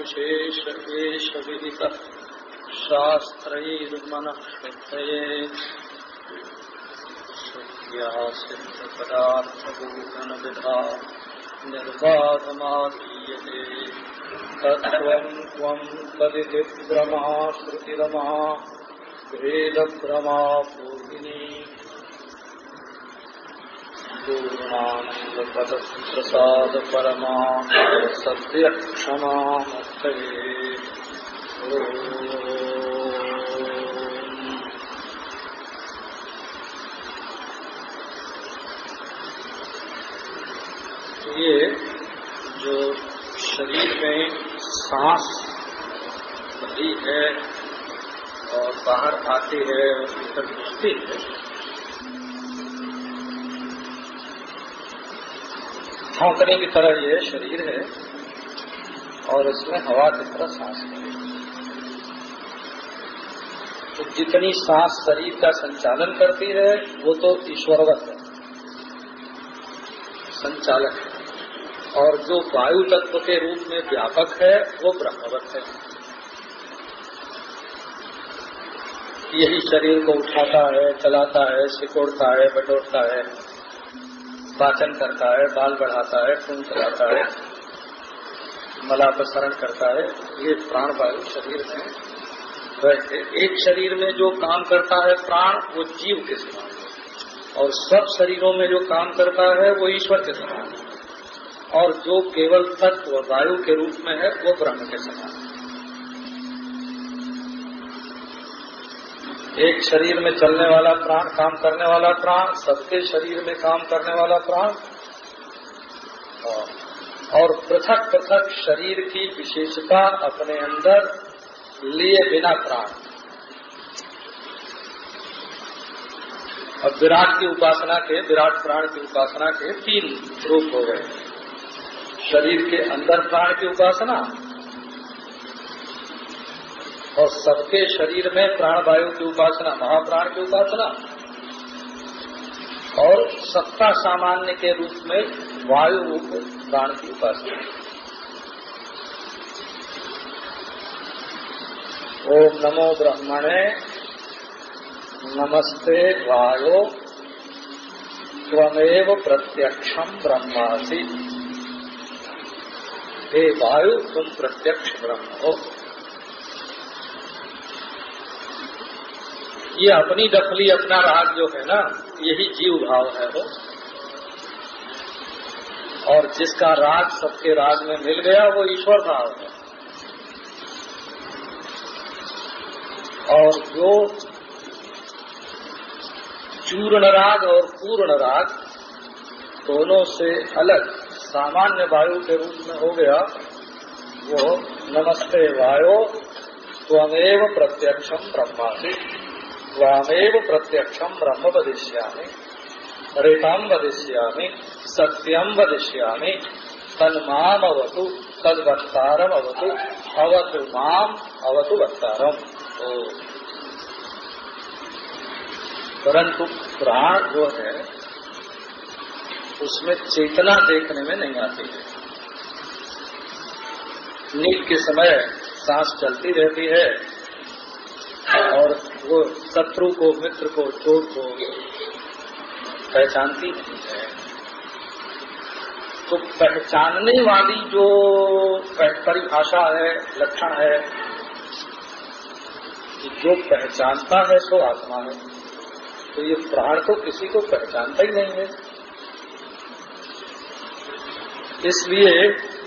विशेष वेश विहित शास्त्रैर्मन श्रद्धये श्रुत्या सिद्ध पदार्थभूषण विधा निर्बाधमाधीयते तत्त्वं त्वं तदिति भ्रमा श्रुतिरमा भेदभ्रमा पूर्णिनी पूर्णानन्दपदप्रसाद परमा सद्य क्षमामर्थये ये जो शरीर में सांस भरी है और बाहर आती है और भीतर घुसती है झोंकने की तरह ये शरीर है। और इसमें हवा की तरह सांस तो जितनी सांस शरीर का संचालन करती है वो तो ईश्वरवत है। संचालक है। और जो वायु तत्व के रूप में व्यापक है, वो ब्रह्मवत है। यही शरीर को उठाता है, चलाता है, सिकोड़ता है, बटोरता है, पाचन करता है, बाल बढ़ाता है, खून चलाता है। मलापसरण करता है। ये प्राण वायु शरीर में वैसे एक शरीर में जो काम करता है प्राण, वो जीव के समान है। और सब शरीरों में जो काम करता है, वो ईश्वर के समान है। और जो केवल तत्व वायु के रूप में है, वो ब्रह्म के समान एक शरीर में चलने वाला प्राण, काम करने वाला प्राण, सबके शरीर में काम करने वाला प्राण। और पृथक पृथक शरीर की विशेषता अपने अंदर लिए बिना प्राण। और विराट की उपासना के, विराट प्राण की उपासना के तीन रूप हो गए। शरीर के अंदर प्राण की उपासना और सबके शरीर में प्राण वायु की उपासना, महाप्राण की उपासना। और सत्ता सामान्य के रूप में वायु प्राण की उपासना ओम नमो ब्रह्मणे नमस्ते वायो, त्वमेव प्रत्यक्षम ब्रह्मासि। हे वायु, तुम प्रत्यक्ष ब्रह्म हो। ये अपनी दखली, अपना राग जो है ना, यही जीव भाव है वो। और जिसका राग सबके राग में मिल गया, वो ईश्वर भाव है। और जो चूर्ण राग और पूर्ण राग दोनों से अलग सामान्य वायु के रूप में हो गया। वो नमस्ते वायो, त्वमेव प्रत्यक्षम ब्रह्मासि। त्वामेव प्रत्यक्षम ब्रह्म वदिष्यामि। रेताम वदिष्यामि सत्यम वदिष्यामि तन्माम अवतु तद वक्तारम अवतु अवतु माम अवतु वक्तारम परंतु प्राण जो है, उसमें चेतना देखने में नहीं आती है। नींद के समय सांस चलती रहती है, और वो शत्रु को, मित्र को, चोर को पहचानती नहीं है। तो पहचानने वाली जो परिभाषा है, लक्षण है जो पहचानता है सो आत्मा है। तो ये प्राण तो किसी को पहचानता ही नहीं है। इसलिए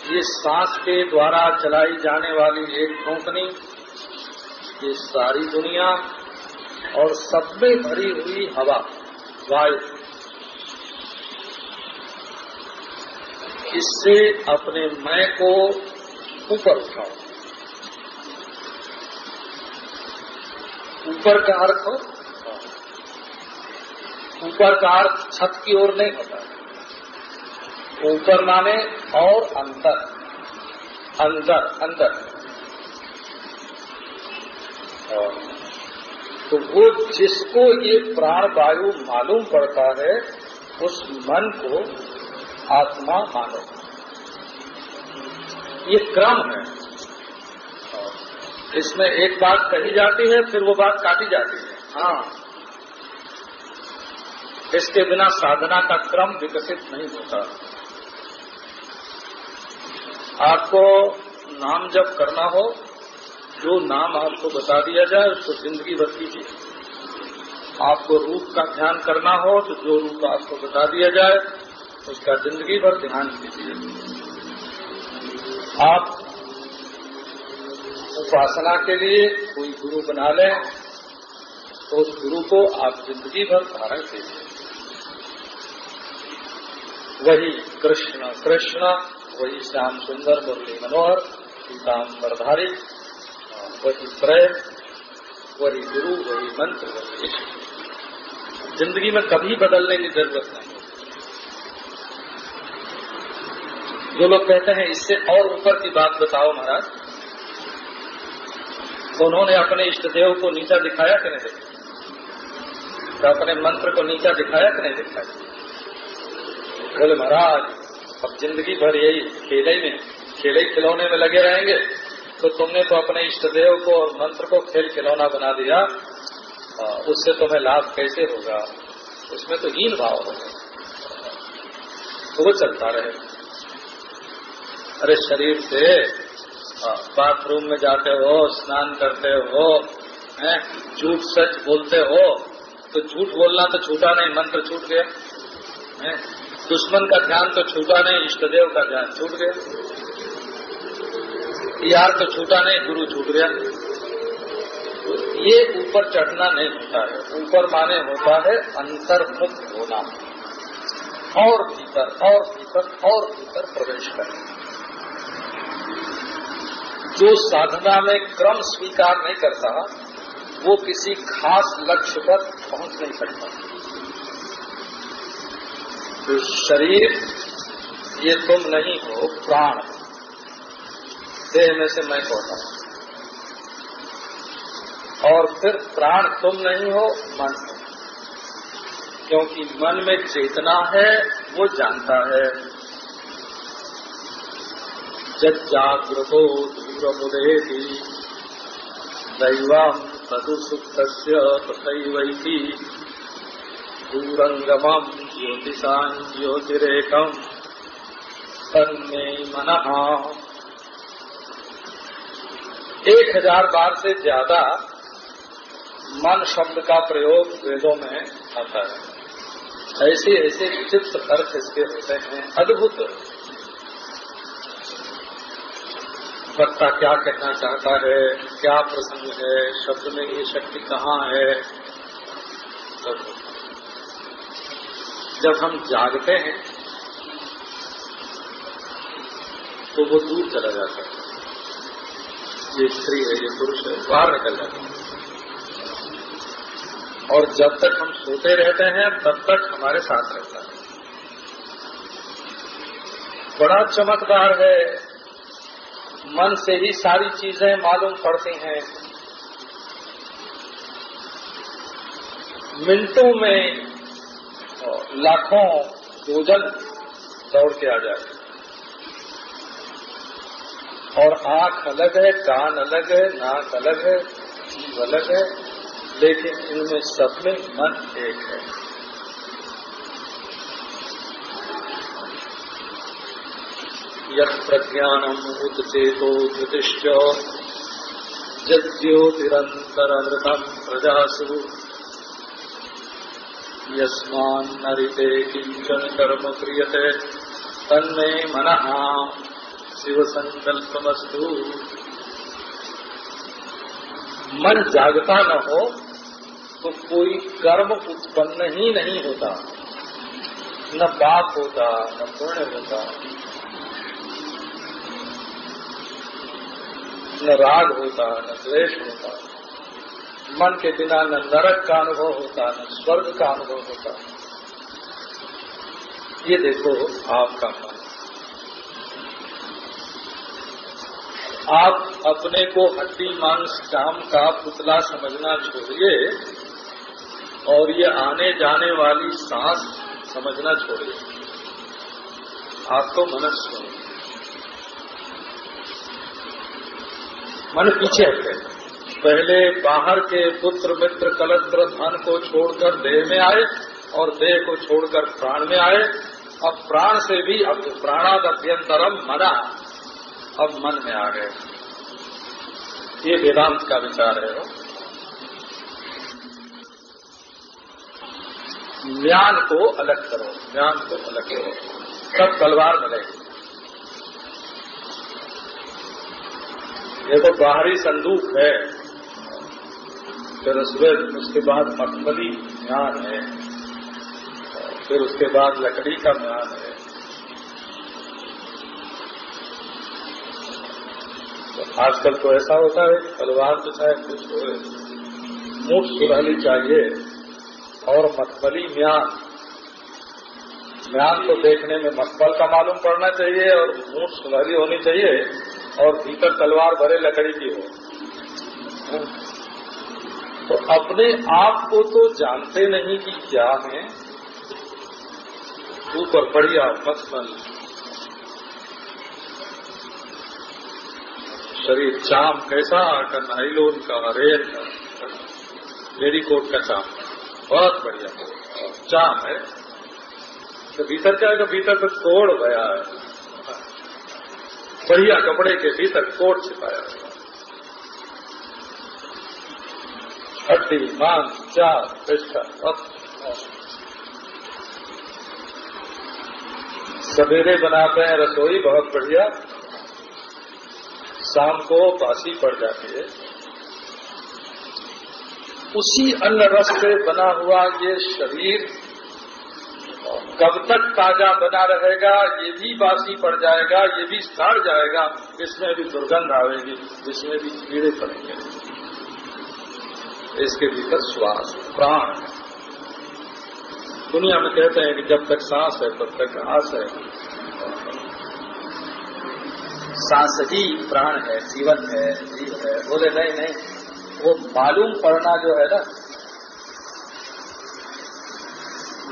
ये सांस के द्वारा चलाई जाने वाली एक कंपनी ये सारी दुनिया और सब में भरी हुई हवा, वायु इससे अपने मैं को ऊपर उठाओ। ऊपर का अर्थ ऊपर का अर्थ छत की ओर नहीं होता। ऊपर माने और अंदर। अंदर अंदर। तो वो जिसको ये प्राण वायु मालूम पड़ता है, उस मन को आत्मा मानव ये क्रम है। इसमें एक बात कही जाती है, फिर वो बात काटी जाती है। हाँ। इसके बिना साधना का क्रम विकसित नहीं होता। आपको नाम जब करना हो, जो नाम आपको बता दिया जाए, उसको ज़िंदगी भर कीजिए। आपको रूप का ध्यान करना हो तो जो रूप आपको बता दिया जाए उसका ज़िंदगी भर ध्यान कीजिए आप उपासना के लिए कोई गुरु बना लें तो उस गुरु को आप ज़िंदगी भर धारण कीजिए। वही कृष्ण कृष्ण, वही श्याम सुंदर, मुरली मनोहर, पीताम्बरधारी, वही प्रेम, वही गुरु, वही मंत्र, वही ज़िंदगी में कभी बदलने की ज़रूरत नहीं। जो लोग कहते हैं, इससे और ऊपर की बात बताओ महाराज। तो उन्होंने अपने इष्ट देव को नीचा दिखाया कि नहीं दिखाया? तो अपने मंत्र को नीचा दिखाया कि नहीं दिखाया? बोले, महाराज, अब ज़िंदगी भर यही खेले में, खेले खिलौने में लगे रहेंगे। तो तुमने तो अपने इष्ट देव को और मंत्र को खेल खिलौना बना दिया। उससे तुम्हें लाभ कैसे होगा? उसमें तो हीन भाव होगा। तो वो चलता रहे। अरे शरीर से बाथरूम में जाते हो, स्नान करते हो झूठ सच बोलते हो तो झूठ बोलना तो छूटा नहीं, मंत्र छूट गया। दुश्मन का ध्यान तो छूटा नहीं, इष्टदेव का ध्यान छूट गया। यार तो छूटा नहीं, गुरु छूट गया। ये ऊपर चढ़ना नहीं होता है, ऊपर माने होता है अंतर्मुक्त होना। और भीतर और भीतर और भीतर प्रवेश करना। जो साधना में क्रम स्वीकार नहीं करता, वो किसी खास लक्ष्य पर पहुँच नहीं सकता। तो शरीर, ये तुम नहीं हो, प्राण। देह में से मैं कहता हूँ? और फिर प्राण तुम नहीं हो, मन हो। क्योंकि मन में चेतना है, वो जानता है। जब जागृतो दूर मुदेती दैवम तदु सुप्त तथैवैती दूरंगमम ज्योतिषा ज्योतिरेकम तन्मे मन। एक हज़ार बार से ज़्यादा मन शब्द का प्रयोग वेदों में आता है। ऐसे ऐसे विचित्र अर्थ इसके होते हैं। अद्भुत। वक्ता क्या कहना चाहता है? क्या प्रसंग है? शब्द में ये शक्ति कहाँ है? जब हम जागते हैं तो वो दूर चला जाता है। ये स्त्री है, ये पुरुष है, बाहर निकल जाता है। और जब तक हम सोते रहते हैं, तब तक हमारे साथ रहता है। बड़ा चमकदार है मन से ही सारी चीज़ें मालूम पड़ती हैं। मिनटों में लाखों योजन दौड़ के आ जाए और आँख अलग है, कान अलग है, नाक अलग है, जीव अलग है, लेकिन इनमें सब में मन एक है। यह प्रज्ञानम चेतो धृतिश्च प्रजासु। यस्मान्नरिते किंचन कर्म क्रियते, तन्मे मन शिव संकल्पमस्तु मन जागता न हो तो कोई कर्म उत्पन्न ही नहीं होता। न पाप होता, न पुण्य होता। न राग होता है न द्वेष होता। है मन के बिना न नरक का अनुभव होता, न स्वर्ग का अनुभव होता। ये देखो आपका मन। आप अपने को हड्डी, मांस काम का पुतला समझना छोड़िए और ये आने जाने वाली सांस समझना छोड़िए। आपको मनस्य मन पीछे हटे पहले बाहर के पुत्र, मित्र, कलत्र, धन को छोड़कर देह में आए और देह को छोड़कर प्राण में आए। अब प्राण से भी, अब प्राणाद अभ्यंतरम मना। अब मन में आ गए। ये वेदांत का विचार है ज्ञान को अलग करो, ज्ञान को अलग करो। तब तलवार मिलेगी ये तो बाहरी संदूक है। फिर उसमें, उसके बाद मखमली ज्ञान है। फिर उसके बाद लकड़ी का म्यान है। तो आजकल तो ऐसा होता है तलवार तो चाहे कुछ हो मुठ सुरहली चाहिए और मखमली म्यान म्यान को देखने में मखमल का मालूम पड़ना चाहिए और मुठ सुनहली होनी चाहिए। और भीतर तलवार भरे लकड़ी की हो। तो अपने आप को तो जानते नहीं कि क्या है। ऊपर बढ़िया मखमल शरीर चाम कैसा का नाइलोन का रेल का लेडी कोट का चाम। बहुत बढ़िया। चाम है। तो भीतर क्या है? भीतर तो कोड़ गया है। बढ़िया कपड़े के भीतर कोट छिपाया। हड्डी, मांस चार पिस्टा सवेरे बनाते हैं रसोई, बहुत बढ़िया। शाम को बासी पड़ जाती है। उसी अन्न रस से बना हुआ ये शरीर कब तक ताज़ा बना रहेगा, ये भी बासी पड़ जाएगा, ये भी सड़ जाएगा, इसमें भी दुर्गंध आवेगी इसमें भी कीड़े पड़ेंगे। इसके भीतर श्वास, प्राण है। दुनिया में कहते हैं कि जब तक सांस है, तब तक आस है। सांस ही प्राण है, जीवन है, जीव है। बोले, नहीं नहीं, वो मालूम पड़ना जो है ना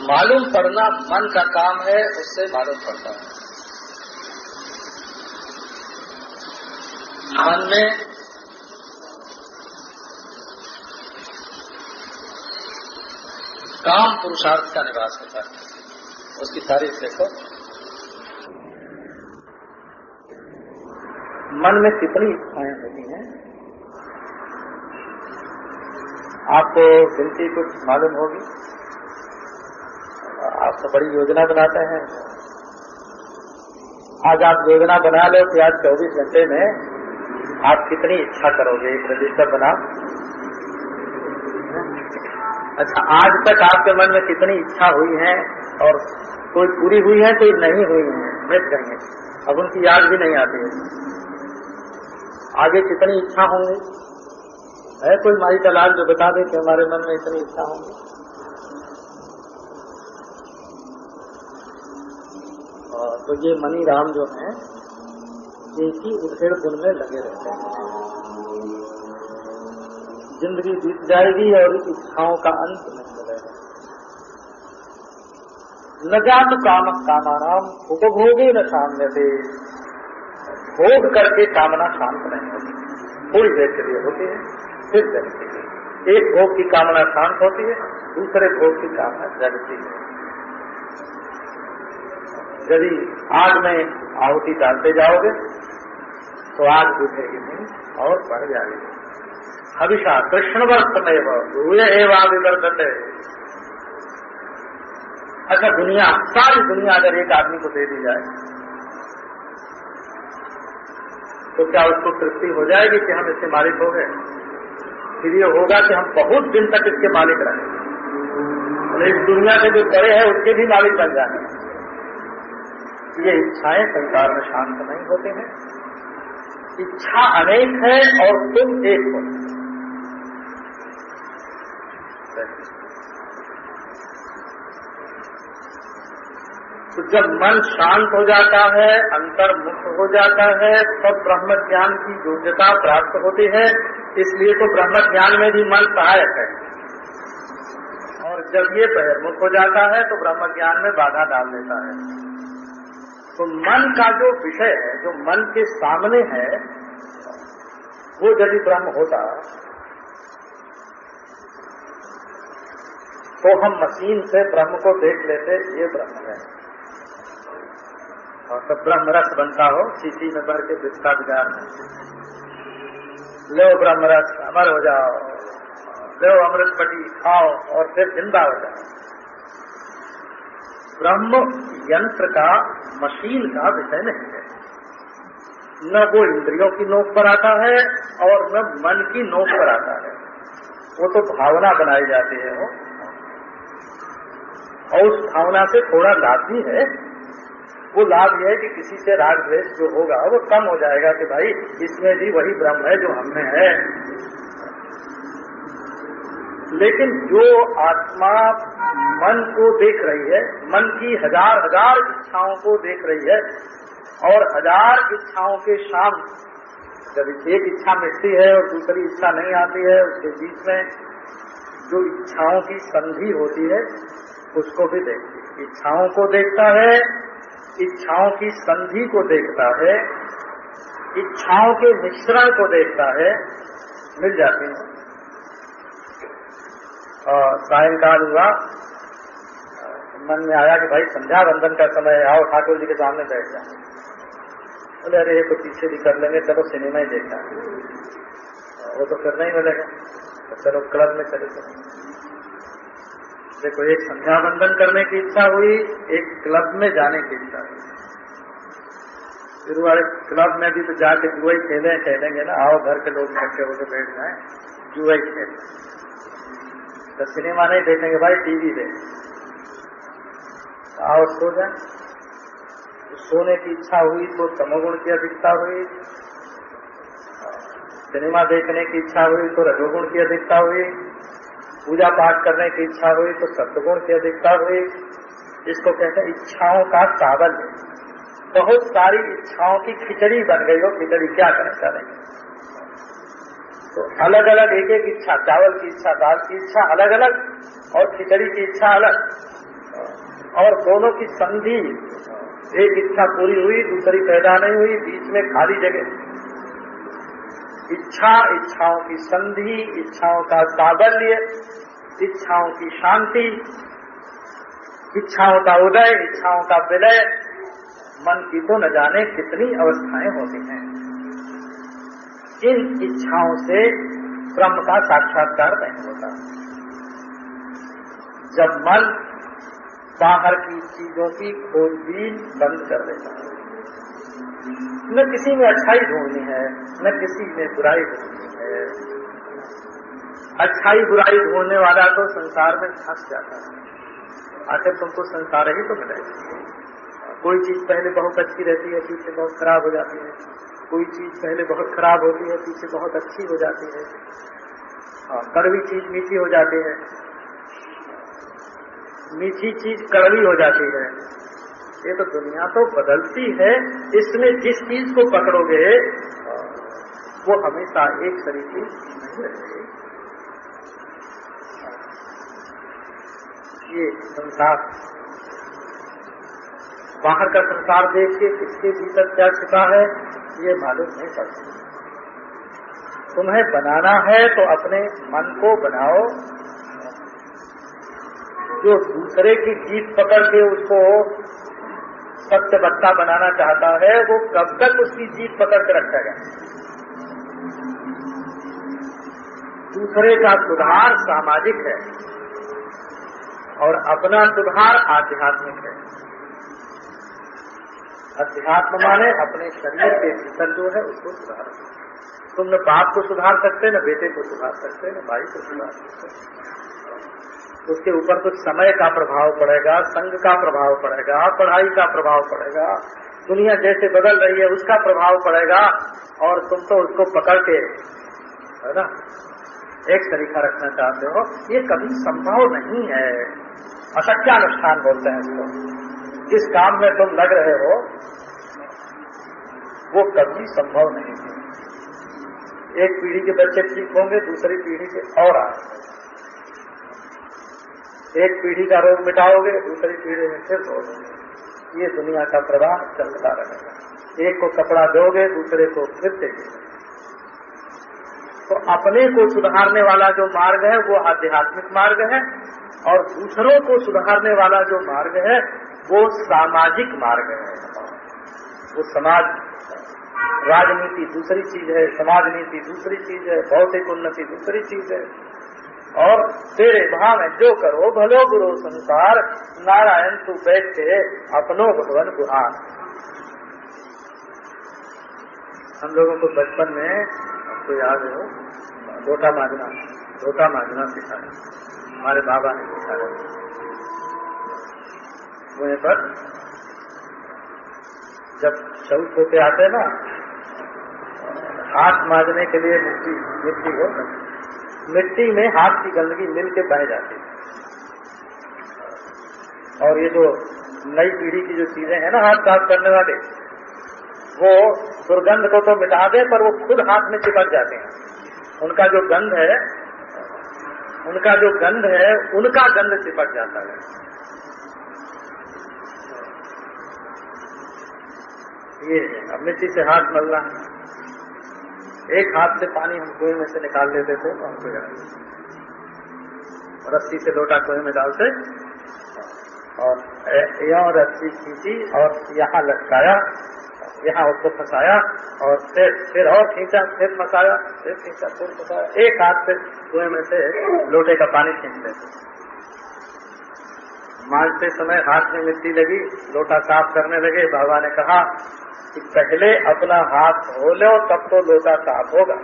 मालूम पड़ना मन का काम है, उससे मालूम पड़ता है। मन में काम पुरुषार्थ का निवास होता है। उसकी तारीफ़ देखो। मन में कितनी इच्छाएँ होती हैं। आपको गिनती कुछ मालूम होगी। आप तो बड़ी योजना बनाते हैं। आज आप योजना बना लो कि आज 24 घंटे में आप कितनी इच्छा करोगे, एक रजिस्टर बना अच्छा आज तक आपके मन में कितनी इच्छा हुई है और कोई पूरी हुई है, कोई नहीं हुई है मिट गई है। अब उनकी याद भी नहीं आती है। आगे कितनी इच्छा होंगी? है कोई माई का लाल जो बता दे कि हमारे मन में इतनी इच्छा होंगी? तो ये मनी राम जो है, एक ही उधेड़ गुण में लगे रहते हैं। ज़िंदगी बीत जाएगी और इच्छाओं का अंत नहीं न जान काम कामानाम उपभोगे न सामने से। भोग करके कामना शांत नहीं होती। थोड़ी देर के लिए होती है, फिर जगती है। एक भोग की कामना शांत होती है, दूसरे भोग की कामना जगती है। यदि आग में आहुति डालते जाओगे तो आग बुझेगी नहीं और बढ़ जाएगी। हविषा कृष्ण वर्ष में भूय एवाविवर्धते अच्छा दुनिया, सारी दुनिया अगर एक आदमी को दे दी जाए तो क्या उसको तृप्ति हो जाएगी कि हम इसके मालिक हो गए? फिर ये होगा कि हम बहुत दिन तक इसके मालिक रहे। इस दुनिया के जो बड़े हैं, उसके भी मालिक बन जाए ये इच्छाएँ संसार में शांत नहीं होते हैं। इच्छा अनेक है और तुम एक हो। तो जब मन शांत हो जाता है, अंतर मुक्त हो जाता है तब ब्रह्म ज्ञान की योग्यता प्राप्त होती है। इसलिए तो ब्रह्म ज्ञान में भी मन सहायक है। और जब ये बहिर्मुख हो जाता है तो ब्रह्म ज्ञान में बाधा डाल देता है। तो मन का जो विषय है, जो मन के सामने है, वो यदि ब्रह्म होता तो हम मशीन से ब्रह्म को देख लेते, ये ब्रह्म है। और तब ब्रह्म रस बनता हो सीसी में भर के बिस्ता बाज़ार लो ब्रह्म रस अमर हो जाओ। लो अमृत पटी खाओ, और फिर ज़िंदा हो जाओ। ब्रह्म यंत्र का, मशीन का विषय नहीं है। न वो इंद्रियों की नोक पर आता है और न मन की नोक पर आता है। वो तो भावना बनाई जाती है वो। और उस भावना से थोड़ा लाभ भी है। वो लाभ यह है कि किसी से राग द्वेष जो होगा, वो कम हो जाएगा कि भाई, इसमें भी वही ब्रह्म है जो हमें है। लेकिन जो आत्मा मन को देख रही है, मन की हज़ार हज़ार इच्छाओं को देख रही है, और हज़ार इच्छाओं के शाम जब एक इच्छा मिटती है और दूसरी इच्छा नहीं आती है, उसके बीच में जो इच्छाओं की संधि होती है, उसको भी देखती है। इच्छाओं को देखता है, इच्छाओं की संधि को देखता है, इच्छाओं के मिश्रण को देखता है, मिल जाती है। और सायंकाल हुआ, मन में आया कि भाई संध्या बंधन का समय आओ ठाकुर जी के सामने बैठ जाए बोले, अरे, ये तो पीछे भी कर लेंगे, चलो सिनेमा ही देखना। वो तो फिर नहीं मिलेगा तो चलो क्लब में चले चले देखो, एक संध्या बंधन करने की इच्छा हुई, एक क्लब में जाने की इच्छा हुई। फिर क्लब में भी तो जाके जुआ ही खेले, खेलेंगे ना। आओ, घर के लोग इकट्ठे होकर बैठ जाए, जुआ ही खेल। तो सिनेमा नहीं देखेंगे भाई, टीवी देख आओ सो जाए। तो सोने की इच्छा हुई तो तमोगुण की अधिकता हुई। सिनेमा देखने की इच्छा हुई तो रजोगुण की अधिकता हुई। पूजा पाठ करने की इच्छा हुई तो सत्गुण की अधिकता हुई। इसको कहते हैं इच्छाओं का सावन बहुत सारी इच्छाओं की खिचड़ी बन गई हो। खिचड़ी क्या करें? करेंगे तो अलग अलग एक एक इच्छा, चावल की इच्छा, दाल की इच्छा अलग अलग और खिचड़ी की इच्छा अलग। और दोनों की संधि, एक इच्छा पूरी हुई, दूसरी पैदा नहीं हुई, बीच में खाली जगह। इच्छा, इच्छाओं की संधि, इच्छाओं का साबल्य, इच्छाओं की शांति, इच्छाओं का उदय, इच्छाओं का विलय। मन की तो न जाने कितनी अवस्थाएँ होती हैं। इन इच्छाओं से ब्रह्म का साक्षात्कार नहीं होता। जब मन बाहर की चीज़ों की खोजबीन बंद कर देता है। न किसी में अच्छाई ढूंढनी है, न किसी में बुराई ढूंढनी है। अच्छाई बुराई ढूँढने वाला तो संसार में फंस जाता है। आखिर तुमको संसार ही तो मिलेगा। कोई चीज़ पहले बहुत अच्छी रहती है, पीछे बहुत खराब हो जाती है। कोई चीज़ पहले बहुत खराब होती है, पीछे बहुत अच्छी हो जाती है। हाँ कड़वी चीज़ मीठी हो जाती है। मीठी चीज़ कड़वी हो जाती है। ये तो दुनिया तो बदलती है। इसमें जिस चीज़ को पकड़ोगे, वो हमेशा एक तरीके नहीं रहेगी। ये संसार बाहर का संसार देख के किसके भीतर क्या छिपा है, ये मालूम नहीं पड़ता। तुम्हें बनाना है तो अपने मन को बनाओ। जो दूसरे की जीत पकड़ के उसको सत्य बत्ता बनाना चाहता है, वो कब तक उसकी जीत पकड़ कर रखेगा दूसरे का सुधार सामाजिक है और अपना सुधार आध्यात्मिक है। अध्यात्म माने अपने शरीर के भीतर जो है उसको सुधार तुम न बाप को सुधार सकते, न बेटे को सुधार सकते, न भाई को सुधार सकते। उसके ऊपर कुछ समय का प्रभाव पड़ेगा संघ का प्रभाव पड़ेगा, पढ़ाई का प्रभाव पड़ेगा, दुनिया जैसे बदल रही है उसका प्रभाव पड़ेगा, और तुम तो उसको पकड़ के, है ना, एक तरीका रखना चाहते हो। ये कभी संभव नहीं है। अशक्यानुष्ठान बोलते हैं इसको। जिस काम में तुम लग रहे हो, वो कभी संभव नहीं है। एक पीढ़ी के बच्चे ठीक होंगे, दूसरी पीढ़ी के और आए एक पीढ़ी का रोग मिटाओगे, दूसरी पीढ़ी में फिर रोग। ये दुनिया का प्रवाह चलता रहेगा। एक को कपड़ा दोगे, दूसरे को फिर देंगे तो अपने को सुधारने वाला जो मार्ग है, वो आध्यात्मिक मार्ग है, और दूसरों को सुधारने वाला जो मार्ग है वो सामाजिक मार्ग है। वो समाज राजनीति दूसरी चीज़ है, समाज नीति दूसरी चीज़ है, भौतिक उन्नति दूसरी चीज़ है। और तेरे भाव में जो करो, भलो गुरु संसार, नारायण तू बैठे अपनो भगवान गुहार हम लोगों को बचपन में, आपको याद हो लोटा मांगना लोटा मांगना सिखाया। हमारे बाबा ने सिखाया। कुएँ पर जब शौच होते आते ना, हाथ मांजने के लिए मिट्टी मिट्टी हो मिट्टी में हाथ की गंदगी मिल के बह जाती है। और ये जो नई पीढ़ी की जो चीज़ें हैं ना हाथ साफ़ करने वाले, वो दुर्गंध को तो मिटा दे, पर वो खुद हाथ में चिपक जाते हैं। उनका जो गंध है, उनका जो गंध है, उनका गंध चिपक जाता है। ये अब मिट्टी से हाथ मल मलना एक हाथ से पानी हम कुएँ में से निकाल लेते थे तो हमको रस्सी से लोटा कुएँ में डालते। और यहाँ रस्सी खींची और यहाँ लटकाया, यहाँ उसको फंसाया, और फिर फिर और खींचा, फिर फंसाया, फिर खींचा, फिर फंसाया। एक हाथ से कुएँ में से लोटे का पानी खींच लेते। मांझते समय हाथ में मिट्टी लगी, लोटा साफ़ करने लगे, बाबा ने कहा कि पहले अपना हाथ धो लो, तब तो लोटा साफ़ होगा।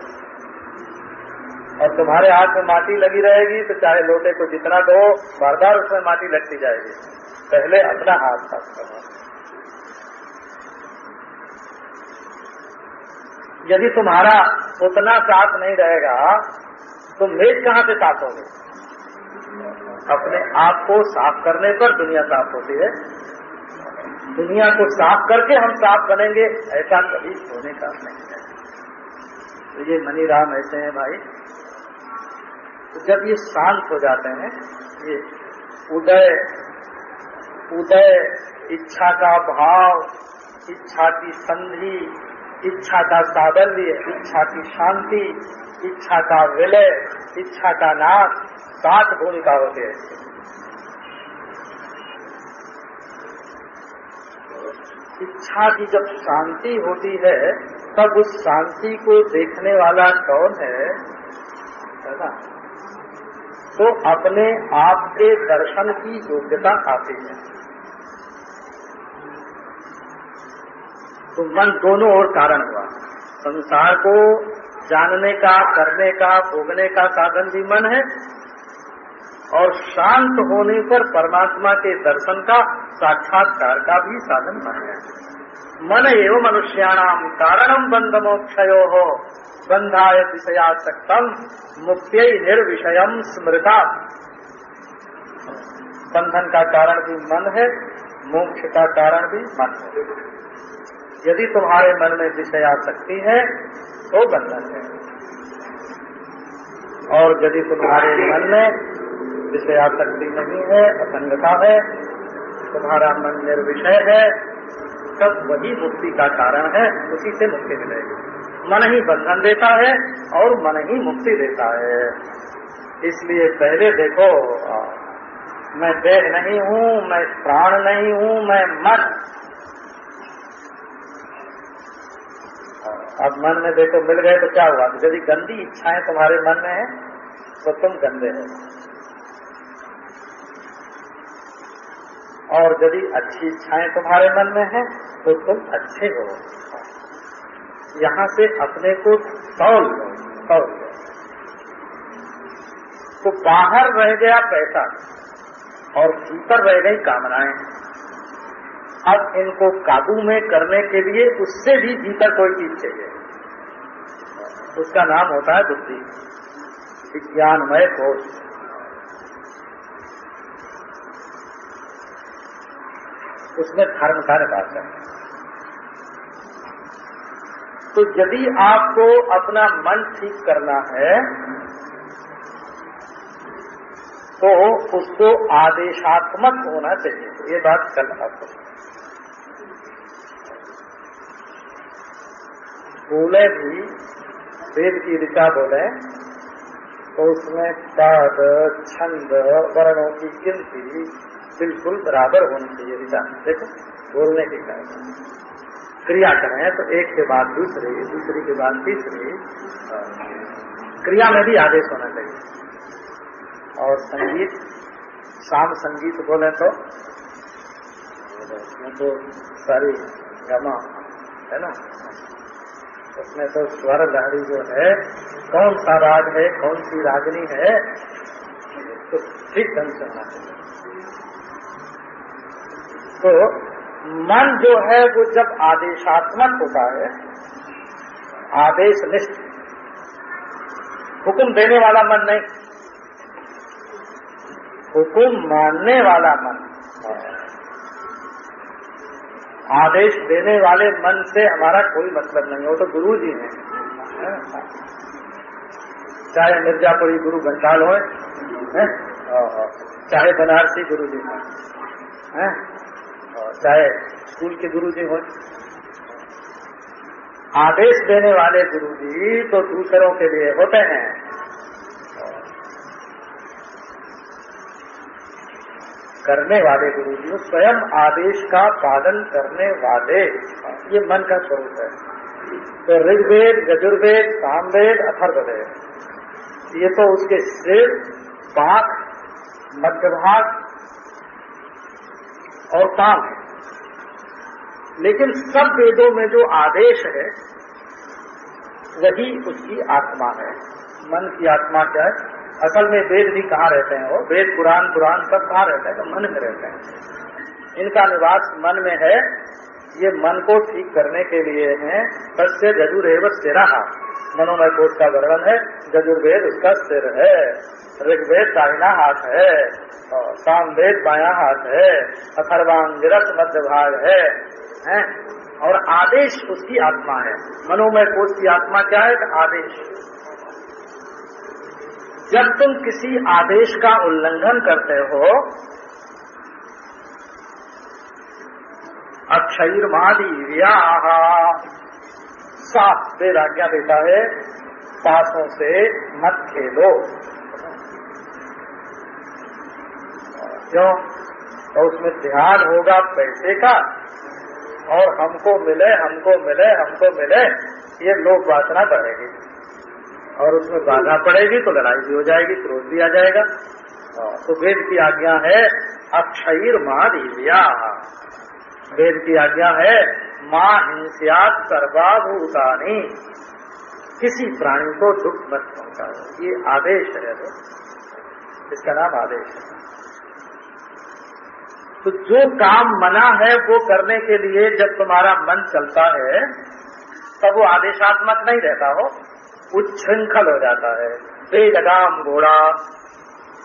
और तुम्हारे हाथ में माटी लगी रहेगी तो चाहे लोटे को जितना दो बार बार उसमें माटी लगती जाएगी। पहले अपना हाथ साफ़ करो। यदि तुम्हारा उतना साफ़ नहीं रहेगा तो मेज कहाँ से साफ़ होगी? अपने आप को साफ़ करने पर दुनिया साफ़ होती है। दुनिया को साफ़ करके हम साफ़ बनेंगे ऐसा कभी होने का नहीं है। तो ये मनी राम ऐसे हैं भाई। तो जब ये शांत हो जाते हैं, ये उदय उदय इच्छा का भाव, इच्छा की संधि, इच्छा का साबल्य इच्छा की शांति, इच्छा का विलय, इच्छा का नाश, सात भूमिका होते हैं इच्छा की जब शांति होती है, तब उस शांति को देखने वाला कौन है? ना? तो अपने आप के दर्शन की योग्यता आती है। तो मन दोनों ओर कारण हुआ। संसार को जानने का, करने का, भोगने का साधन भी मन है और शांत होने पर परमात्मा के दर्शन का साक्षात्कार का भी साधन मन है मन एवं मनुष्याणाम कारणम बंध मोक्षयो हो बंधाय विषयासक्तम मुक्ति निर्विषयम स्मृता। बंधन का कारण भी मन है, मोक्ष का कारण भी मन है। यदि तुम्हारे मन में विषयाशक्ति है तो बंधन है। और यदि तुम्हारे मन में विषयाशक्ति नहीं है, असंगता है तुम्हारा मन निर्विषय है तब वही मुक्ति का कारण है, उसी से मुक्ति मिलेगी। मन ही बंधन देता है और मन ही मुक्ति देता है। इसलिए पहले देखो मैं देह नहीं हूँ, मैं प्राण नहीं हूँ, मैं मन। अब मन में देखो, मिल गए तो क्या हुआ? यदि गंदी इच्छाएँ तुम्हारे मन में है तो तुम गंदे हो। और यदि अच्छी इच्छाएँ तुम्हारे मन में है तो तुम अच्छे हो। यहाँ से अपने को तौल लो तौल लो। तो बाहर रह गया पैसा, और भीतर रह गई कामनाएँ। अब इनको काबू में करने के लिए उससे भी भीतर कोई चीज़ चाहिए। उसका नाम होता है बुद्धि, विज्ञानमय कोष उसमें धर्म का निवास है। तो यदि आपको अपना मन ठीक करना है तो उसको आदेशात्मक होना चाहिए। ये बात कल आपको बोले भी, वेद की ऋचा बोले तो उसमें पाद, छंद, वर्णों की गिनती बिल्कुल बराबर होनी चाहिए ऋचा देखो, बोलने के कारण। क्रिया करें तो एक के बाद दूसरी दूसरी के बाद तीसरी। क्रिया में भी आदेश होना चाहिए। और संगीत शाम संगीत बोले तो उसमें तो सारी गमा, है ना? उसमें तो स्वर लहरी जो है, कौन सा राग है, कौन सी रागनी है तो ठीक ढंग से होना चाहिए। तो मन जो है वो जब आदेशात्मक होता है, आदेश निष्ठ। हुक्म देने वाला मन नहीं। हुक्म मानने वाला मन आदेश देने वाले मन से हमारा कोई मतलब नहीं। हो तो गुरु जी हैं। चाहे मिर्जापुरी गुरु घंटाल हो? चाहे बनारसी गुरु जी हैं? चाहे स्कूल के गुरु जी हो। आदेश देने वाले गुरु जी तो दूसरों के लिए होते हैं। करने वाले गुरु जी स्वयं आदेश का पालन करने वाले। ये मन का स्वरूप है। तो ऋग्वेद, यजुर्वेद, सामवेद, अथर्ववेद, ये तो उसके सिर पाक मध्य भाग और काम है लेकिन सब वेदों में जो आदेश है, वही उसकी आत्मा है। मन की आत्मा क्या है? असल में वेद भी कहाँ रहते हैं वो? वेद पुराण पुराण सब कहाँ रहते हैं? तो मन में रहते हैं। इनका निवास मन में है। ये मन को ठीक करने के लिए है। तस्य जजुरेव सिरा मनोमय कोष का वर्णन है। जजुर्वेद उसका सिर है। ऋग्वेद दाहिना हाथ है। सामवेद बाया हाथ है। अथर्वांगिरस मध्य भाग है। हैं, और आदेश उसकी आत्मा है। मनोमय कोष की आत्मा क्या है? आदेश। जब तुम किसी आदेश का उल्लंघन करते हो अक्षर मादी व्याह, साफ़ वेद आज्ञा देता है, पासों से मत खेलो। क्यों? तो उसमें ध्यान होगा पैसे का। और हमको मिले हमको मिले हमको मिले, ये लोक वासना बढ़ेगी और उसमें बाधा पड़ेगी तो लड़ाई भी हो जाएगी, क्रोध भी आ जाएगा। तो वेद की आज्ञा है अक्षर माँ दिव्या वेद की आज्ञा है, माँ हिंसियात सर्वाभूतानी। किसी प्राणी को दुख मत पहुंचाओ। ये आदेश है। इसका नाम आदेश है। तो जो काम मना है वो करने के लिए जब तुम्हारा मन चलता है, तब वो आदेशात्मक नहीं रहता हो। वो उच्छृंखल हो जाता है। बेलगाम घोड़ा,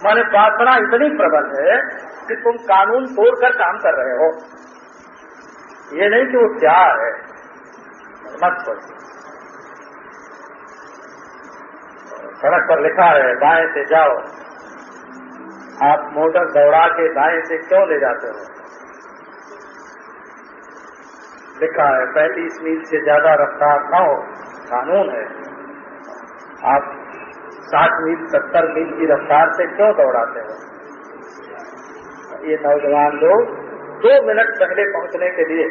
माने प्रार्थना इतनी प्रबल है कि तुम कानून तोड़कर काम कर रहे हो। ये नहीं कि वो क्या है। मत सोच सड़क पर लिखा है, बाएँ से जाओ। आप मोटर दौड़ा के दाएँ से क्यों ले जाते हो? लिखा है, पैंतीस मील से ज़्यादा रफ्तार न हो, कानून है। आप साठ मील, सत्तर मील की रफ्तार से क्यों दौड़ाते हो? ये नौजवान लोग दो मिनट पहले पहुँचने के लिए,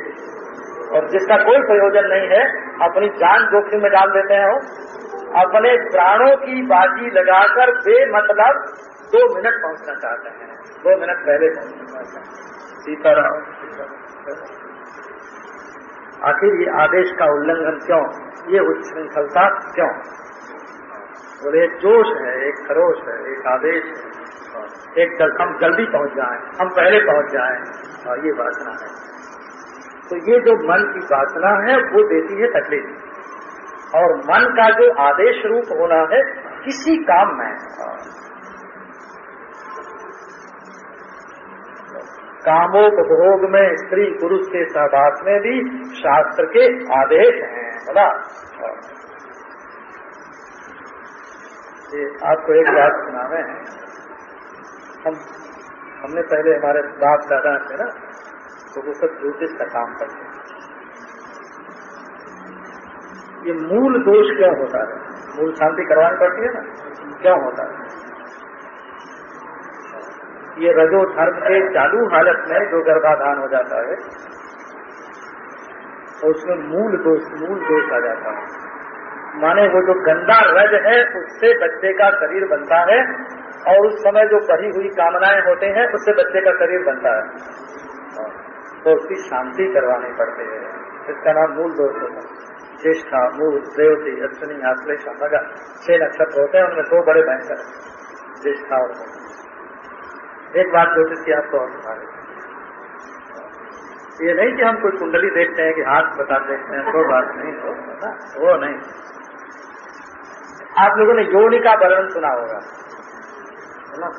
और जिसका कोई प्रयोजन नहीं है, अपनी जान जोखिम में डाल देते हैं अपने प्राणों की बाजी लगाकर बेमतलब दो मिनट पहुँचना चाहते हैं। दो मिनट पहले पहुँचना चाहते हैं। सीताराम। आखिर ये आदेश का उल्लंघन क्यों? ये उच्छृंखलता क्यों? बोले एक जोश है एक खरोश है एक आदेश है। एक जल, हम जल्दी पहुँच जाएँ हम पहले पहुँच जाएँ। और ये वासना है। तो ये जो मन की वासना है वो देती है तकलीफ़। और मन का जो आदेश रूप होना है किसी काम में। कामोपभोग में स्त्री पुरुष के सहवास में भी शास्त्र के आदेश हैं, बोला। आपको एक बात सुनावे हैं। हम, हमने पहले हमारे बाप दादा थे ना तो वो सब ज्योतिष का काम करते हैं ये मूल दोष क्या होता है? मूल शांति करवानी पड़ती है ना? क्यों होता है? ये रजो धर्म के चालू हालत में जो गर्भाधान हो जाता है तो उसमें मूल दोष मूल दोष आ जाता है। माने वो जो गंदा रज है, उससे बच्चे का शरीर बनता है, और उस समय जो पढ़ी हुई कामनाएँ होते हैं, उससे बच्चे का शरीर बनता है। तो उसकी शांति करवानी पड़ती है। इसका नाम मूल दोष होता है। ज्येष्ठा, मूल देवती अश्विनी, आश्लेष, मगा, छह नक्षत्र होते हैं, उनमें दो बड़े भयंकर ज्येष्ठा और मूल एक बात ज्योतिष की आपको और सुना ये नहीं कि हम कोई कुंडली देखते हैं कि हाथ बता देखते हैं कोई बात नहीं हो ना? वो नहीं। आप लोगों ने योनि का वर्णन सुना होगा, है ना?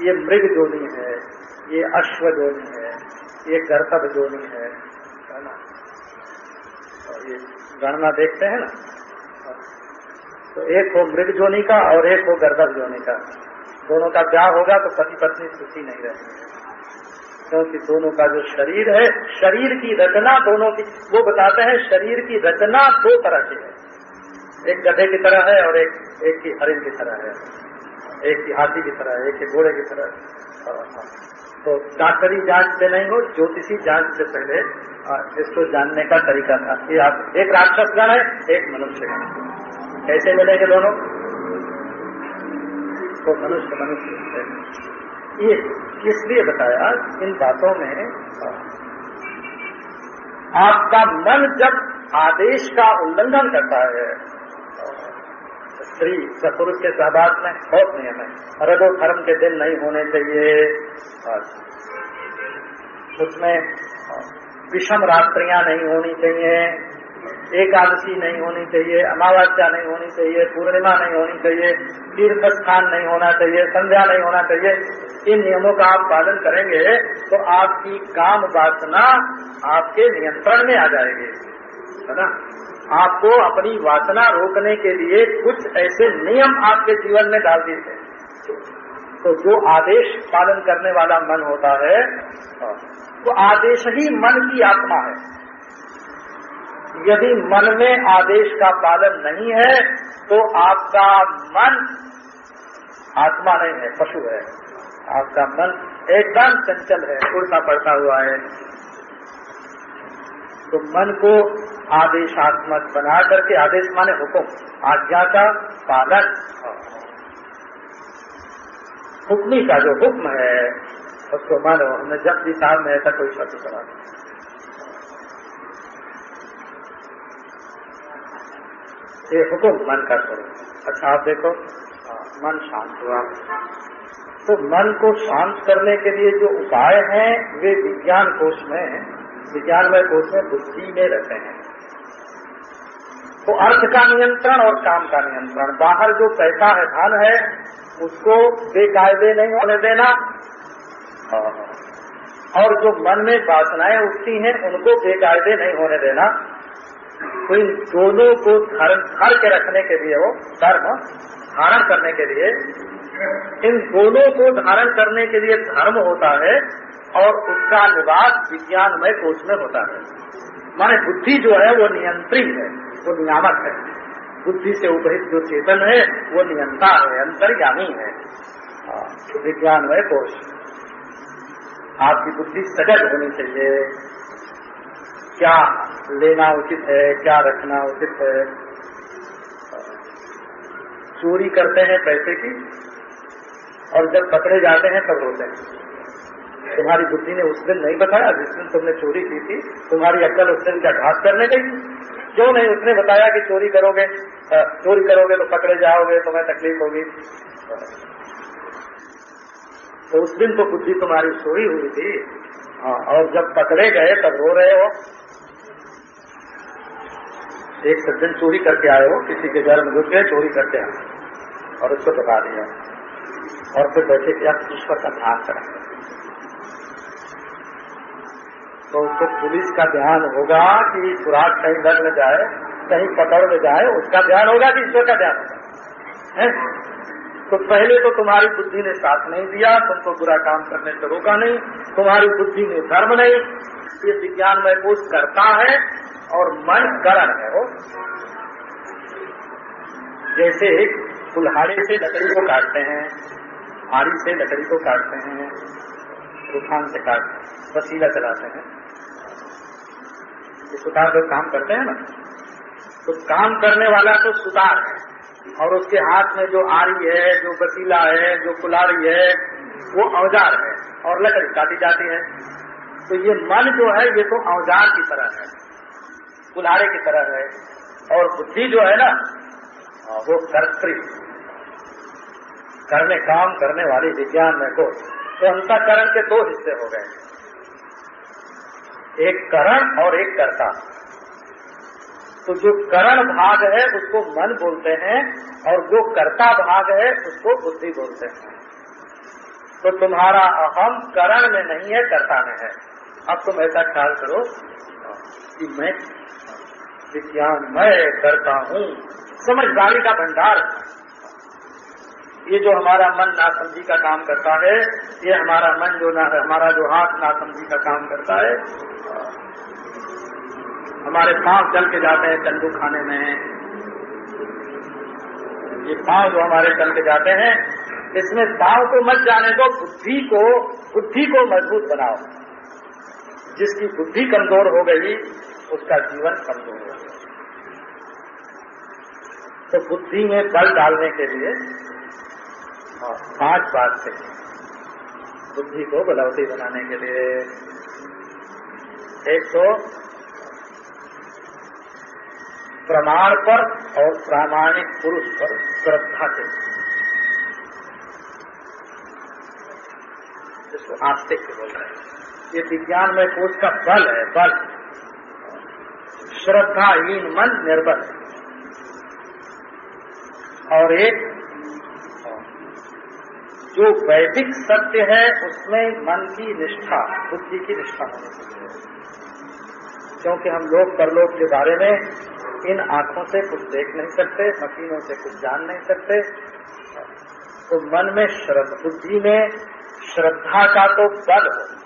ये मृग जोनी है, ये अश्व जोनी है, ये गर्तभ जोनी है है ना? ये गणना देखते हैं ना? तो एक हो मृग जोनी का और एक हो गर्दभ जोनी का। दोनों का ब्याह होगा तो पति पत्नी सुखी नहीं रहेंगे क्योंकि दोनों का जो शरीर है, शरीर की रचना दोनों की, वो बताते हैं शरीर की रचना दो तरह की है। एक गधे की तरह है और एक एक की हरिण की तरह है। एक की हाथी की तरह है, एक की घोड़े की तरह तो डॉक्टरी जाँच से नहीं हो, ज्योतिषी जाँच से पहले इसको जानने का तरीका था कि आप एक राक्षस गण है, एक मनुष्य गण। कैसे मिलेंगे दोनों? तो मनुष्य मनुष्य ये इसलिए बताया? इन बातों में आपका मन जब आदेश का उल्लंघन करता है, स्त्री सपुरुष के सहबाद में, बहुत नियम है। रगो धर्म के दिन नहीं होने चाहिए, उसमें विषम रात्रियाँ नहीं होनी चाहिए एकादशी नहीं होनी चाहिए, अमावस्या नहीं होनी चाहिए, पूर्णिमा नहीं होनी चाहिए तीर्थ स्थान नहीं होना चाहिए, संध्या नहीं होना चाहिए, इन नियमों का आप पालन करेंगे तो आपकी काम वासना आपके नियंत्रण में आ जाएगी, है ना? आपको अपनी वासना रोकने के लिए कुछ ऐसे नियम आपके जीवन में डाल दिए थे तो जो आदेश पालन करने वाला मन होता है वो आदेश ही मन की आत्मा है। यदि मन में आदेश का पालन नहीं है तो आपका मन आत्मा नहीं है, पशु है। आपका मन एकदम चंचल है उल्टा पड़ता हुआ है। तो मन को आदेशात्मक बना करके, आदेश माने हुक्म आज्ञा का पालन। हुक्मी का जो हुक्म है, उसको मानो, हमने जब भी साहब में ऐसा कोई शब्द करा ये हुक्म मन का करो अच्छा आप देखो मन शांत हुआ। तो मन को शांत करने के लिए जो उपाय हैं, वे विज्ञान कोष में, विज्ञानमय कोष में बुद्धि में रहते हैं। तो अर्थ का नियंत्रण और काम का नियंत्रण। बाहर जो पैसा है, धन है, उसको बेकायदे नहीं होने देना। और जो मन में वासनाएँ उठती हैं, उनको बेकायदे नहीं होने देना। तो इन दोनों को धारण, धार के रखने के लिए वो धर्म धारण करने के लिए, इन दोनों को धारण करने के लिए धर्म होता है और उसका निवास विज्ञानमय कोष में होता है। माने बुद्धि जो है वो नियंत्री है, वो नियामक है। बुद्धि से उपहित जो चेतन है, वो नियंता है, अंतर्यामी है, विज्ञानमय कोष। आपकी बुद्धि सजग होनी चाहिए। क्या लेना उचित है, क्या रखना उचित है? चोरी करते हैं पैसे की, और जब पकड़े जाते हैं तब रोते हैं। तुम्हारी बुद्धि ने उस दिन नहीं बताया, जिस दिन तुमने चोरी की थी, तुम्हारी अक्कल उस दिन क्या घास करने गई? क्यों नहीं उसने बताया कि चोरी करोगे? चोरी करोगे तो पकड़े जाओगे, तुम्हें तकलीफ़ होगी। तो उस दिन तो बुद्धि तुम्हारी चोरी हुई थी। और जब पकड़े गए तब रो रहे हो। एक सज्जन चोरी करके आए हो, किसी के घर में घुस गए, चोरी करके आए और उसको बता दिया। और फिर बैठे कि आप ईश्वर का ध्यान करें। तो उसको पुलिस का ध्यान होगा कि सुराग कहीं लग न जाए, कहीं पकड़ में जाए, उसका ध्यान होगा कि ईश्वर का ध्यान होगा। तो पहले तो तुम्हारी बुद्धि ने साथ नहीं दिया, तुमको बुरा काम करने से रोका नहीं, तुम्हारी बुद्धि ने धर्म नहीं। ये विज्ञान में कुछ करता है और मन करण है वो। जैसे कुल्हाड़े से लकड़ी को काटते हैं आड़ी से लकड़ी को काटते हैं, रुखान से काटते हैं वसीला चलाते हैं। सुतार लोग काम करते हैं ना? तो काम करने वाला तो सुतार है। और उसके हाथ में जो आरी है, जो बसीला है, जो कुलारी है, वो औज़ार है और लकड़ी काटी जाती है। तो ये मन जो है, ये तो औज़ार की तरह है कुल्हाड़े की तरह है और बुद्धि जो है ना वो कर्तृ। करने काम करने वाली विज्ञान में को तो अंतकरण के दो हिस्से हो गए। एक करण और एक कर्ता। तो जो करण भाग है, उसको मन बोलते हैं, और जो कर्ता भाग है, उसको बुद्धि बोलते हैं। तो तुम्हारा अहम करण में नहीं है, कर्ता में है। अब तुम ऐसा ख्याल करो कि मैं विज्ञान मैं करता हूँ। समझदारी का भंडार। ये जो हमारा मन नासमझी का काम करता है, ये हमारा मन जो ना, हमारा जो हाथ नासमझी का काम करता है हमारे पाँव चल के जाते हैं चंदू खाने में। ये पाँव जो हमारे चल के जाते हैं, इसमें पाँव को मत जाने दो, बुद्धि को बुद्धि को मज़बूत बनाओ। जिसकी बुद्धि कमज़ोर हो गई, उसका जीवन कमज़ोर हो गया। तो बुद्धि में बल डालने के लिए पाँच बात से बुद्धि को बलवती बनाने के लिए। एक तो प्रमाण पर और प्रामाणिक पुरुष पर श्रद्धा के जिसको आस्तिक बोल रहे हैं। ये विज्ञान में कोष का बल है, बल। श्रद्धाहीन मन निर्बल। और एक, जो वैदिक सत्य है, उसमें मन की निष्ठा, बुद्धि की निष्ठा होनी चाहिए। क्योंकि हम लोग परलोक के बारे में इन आँखों से कुछ देख नहीं सकते, मशीनों से कुछ जान नहीं सकते। तो मन में श्रद्धा, बुद्धि में श्रद्धा का तो बल हो।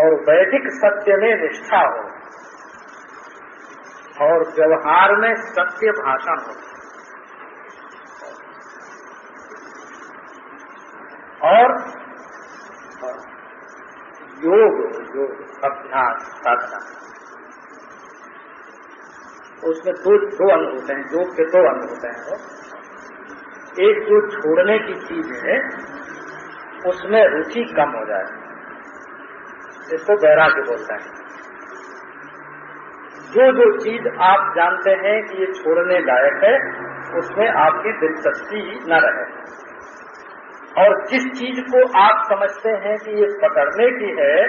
और वैदिक सत्य में निष्ठा हो। और व्यवहार में सत्य भाषण हो। और योग योग, अभ्यास, साधना। उसमें दो दो अंग होते हैं योग के दो अंग होते हैं। वो एक जो छोड़ने की चीज़ है, उसमें रुचि कम हो जाए। इसको वैराग्य बोलते हैं। जो जो चीज़ आप जानते हैं कि ये छोड़ने लायक है, उसमें आपकी दिलचस्पी न रहे। और जिस चीज़ को आप समझते हैं कि ये पकड़ने की है,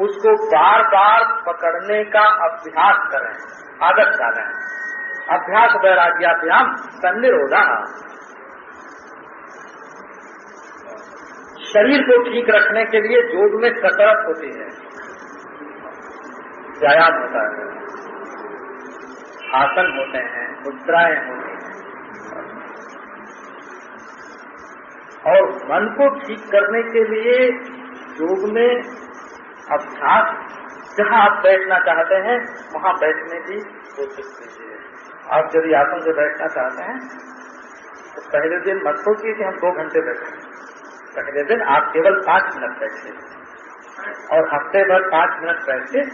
उसको बार बार पकड़ने का अभ्यास करें। आदत डालें अभ्यास वैराग्याभ्याम सन्निरोधा। शरीर को ठीक रखने के लिए योग में कसरत होती है। व्यायाम होता है। आसन होते हैं, मुद्राएँ होती हैं। और मन को ठीक करने के लिए योग में अभ्यास जहाँ आप बैठना चाहते हैं, वहाँ बैठने की कोशिश कीजिए। आप यदि आसन से बैठना चाहते हैं तो पहले दिन मत सोचिए कि हम दो घंटे बैठे पहले दिन आप केवल पाँच मिनट बैठे और हफ़्ते भर पाँच मिनट बैठे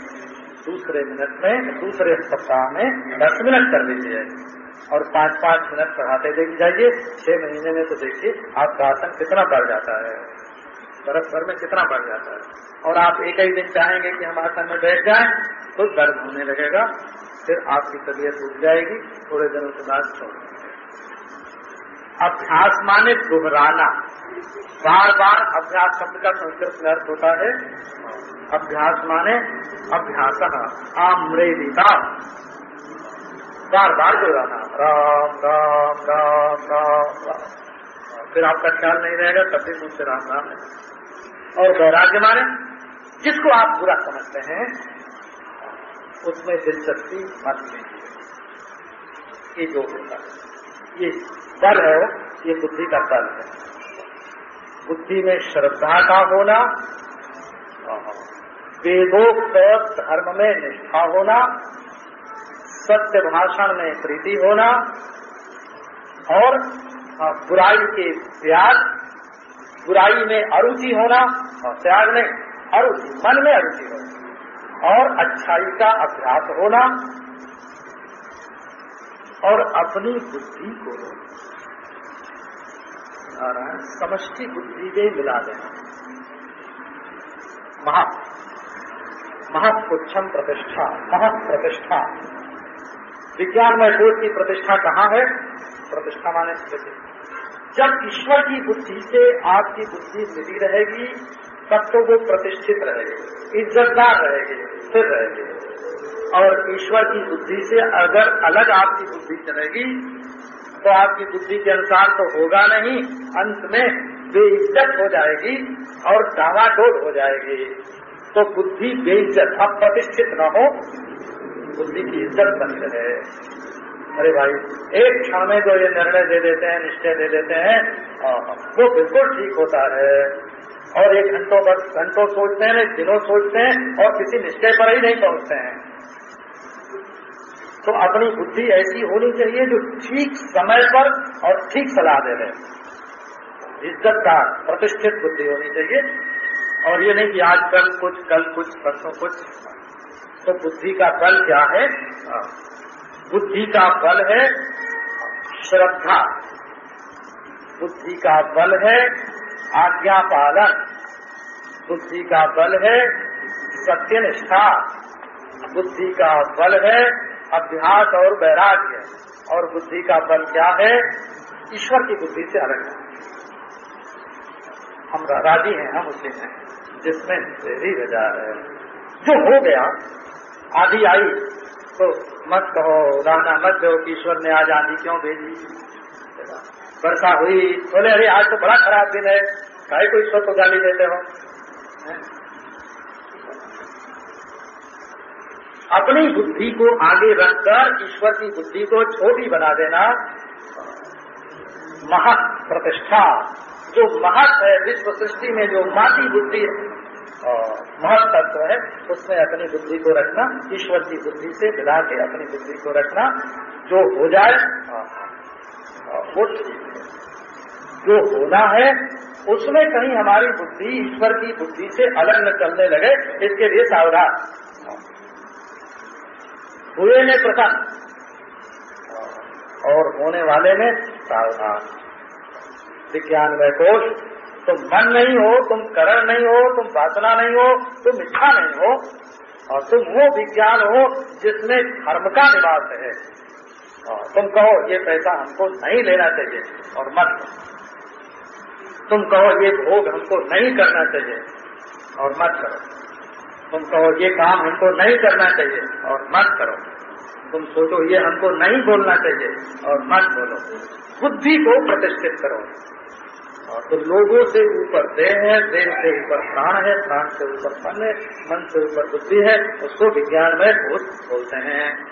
दूसरे मिनट में, दूसरे सप्ताह में दस मिनट कर लीजिए। और पाँच पाँच मिनट बढ़ाते देखी जाइए। छह महीने में तो देखिए, आपका आसन कितना बढ़ जाता है। बर्फ़ भर में कितना बढ़ जाता है। और आप एक ही दिन चाहेंगे कि हम आसन में बैठ जाए तो दर्द होने लगेगा, फिर आपकी तबीयत उठ जाएगी, थोड़े दिनों के बाद छोड़ अभ्यास माने दोहराना। बार बार अभ्यास शब्द का संस्कृत अर्थ होता है, अभ्यास माने अभ्यास, आम्रेदिता। बार बार दोहराना। राम राम राम राम फिर आपका ख्याल नहीं रहेगा, तब भी मुझसे राम राम है। और वैराग्य माने, जिसको आप बुरा समझते हैं, उसमें दिलचस्पी मत लीजिए। ये जो होता है। ये बल है, ये बुद्धि का बल है। बुद्धि में श्रद्धा का होना वेदोक्त धर्म में निष्ठा होना, सत्य भाषण में प्रीति होना, और बुराई के त्याग बुराई में अरुचि होना और त्याग में अरुचि, मन में अरुचि होना और अच्छाई का अभ्यास होना और अपनी बुद्धि को समष्टि बुद्धि में मिला देना। महा महत्पुच्छम प्रतिष्ठा महत प्रतिष्ठा विज्ञान में कोष की प्रतिष्ठा कहाँ है? प्रतिष्ठा माने जब ईश्वर की बुद्धि से आपकी बुद्धि मिली रहेगी, तब तो वो प्रतिष्ठित रहेगी, इज्जतदार रहेगी, स्थिर रहेगी। और ईश्वर की बुद्धि से अगर अलग आपकी बुद्धि चलेगी तो आपकी बुद्धि के अनुसार तो होगा नहीं, अंत में बेइज्जत हो जाएगी और डावाडोल हो जाएगी। तो बुद्धि बेइज्जत, अब प्रतिष्ठित न हो, बुद्धि की इज़्ज़त बनी रहे। अरे भाई, एक क्षण में जो ये निर्णय दे देते हैं, निश्चय दे देते हैं वो बिल्कुल ठीक होता है। और एक घंटों पर घंटों सोचते हैं, दिनों सोचते हैं, और किसी निश्चय पर ही नहीं पहुँचते हैं। तो अपनी बुद्धि ऐसी होनी चाहिए जो ठीक समय पर और ठीक सलाह दे रहे इज्जतदार, प्रतिष्ठित बुद्धि होनी चाहिए। और ये नहीं कि आज कल कुछ कल कुछ, परसों कुछ। तो बुद्धि का बल क्या है। बुद्धि का बल है श्रद्धा। बुद्धि का बल है आज्ञा पालन बुद्धि का बल है सत्यनिष्ठा। बुद्धि का बल है अभ्यास और वैराग्य। और बुद्धि का बल क्या है? ईश्वर की बुद्धि से अलग है। हम राज़ी हैं, हम उसी हैं। जिसमें रजा है। जो हो गया आधी आई तो मत कहो, रहना मत दो कि ईश्वर ने आज आंधी क्यों भेजी? वर्षा हुई, बोले, अरे, आज तो बड़ा खराब दिन है। काहे को ईश्वर को गाली देते हो? अपनी बुद्धि को आगे रखकर ईश्वर की बुद्धि को छोटी बना देना महत प्रतिष्ठा जो महत है, विश्व सृष्टि में जो माती बुद्धि महत तत्व है, उसमें अपनी बुद्धि को रखना, ईश्वर की बुद्धि से मिला के अपनी बुद्धि को रखना, जो हो जाए वो ठीक है। जो होना है, उसमें कहीं हमारी बुद्धि, ईश्वर की बुद्धि से अलग न चलने लगे, इसके लिए सावधान। हुए में प्रसन्न। और होने वाले में सावधान। विज्ञान में कोष तुम मन नहीं हो, तुम करण नहीं हो, तुम वासना नहीं हो, तुम इच्छा नहीं हो, और तुम वो विज्ञान हो जिसमें धर्म का निवास है। और तुम कहो, ये पैसा हमको नहीं लेना चाहिए, और मत तुम कहो, ये भोग हमको नहीं करना चाहिए, और मत करो। तुम कहो, ये काम हमको नहीं करना चाहिए, और मत करो। तुम सोचो, ये हमको नहीं बोलना चाहिए, और मत बोलो। बुद्धि को प्रतिष्ठित करो। और तो लोगों से ऊपर देह है, देह से ऊपर प्राण है, प्राण से ऊपर मन है, मन से ऊपर बुद्धि है, उसको विज्ञान में बोलते हैं।